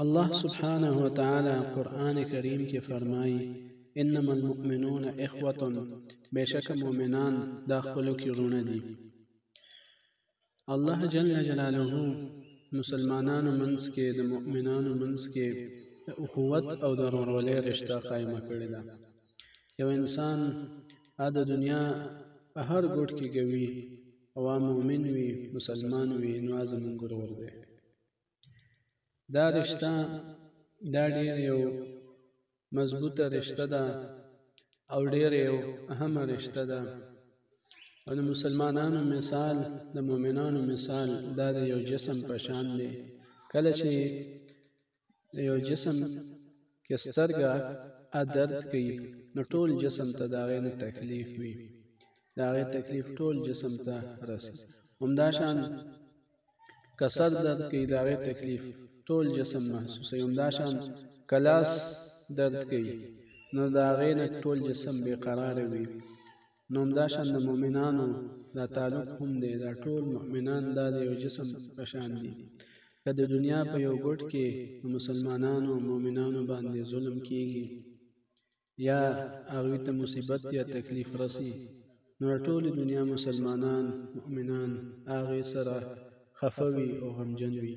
الله سبحانه وتعالی قرآن کریم کې فرمایي انما المؤمنون اخوه بشک مؤمنان دا خپلو کې رونه دي الله جل جلاله مسلمانانو منځ کې د مؤمنانو منځ کې د اخوت او د ورورولۍ رشته قائمه کړې ده یو انسان د دنیا په هر ګوټ کې ګوي اوا مومن وی مسلمان وی نوا زمونږ ورور دی دا رشته دا ډیر یو مضبوطه رشته ده او ډیر یو اهمه رشته ده او د مسلمانانو مثال د مؤمنانو مثال دا د یو جسم په شان دی کله چې د یو جسم که سترګه ا درد کوي نو ټول جسم ته د هغې نه تکلیف وي د هغې تکلیف ټول جسم ته رسي همداشان که سر درد کوي د هغې تکلیف ټول جسم محسوسوي همداشان که لاس درد کوي نو د هغې نه ټول جسم بې قراره وي نو همداشان د مؤمنانو دا تعلق هم دی دا ټول مؤمنان دا د یو جسم په شان دي که د دنیا په یو ګټ کې د مسلمانانو مؤمنانو باندې ظلم کیږي یا هغوی ته مصیبت یا تکلیف رسی نو ټول دنیا مسلمانان مؤمنان هغه سره خفوي او غمجن وي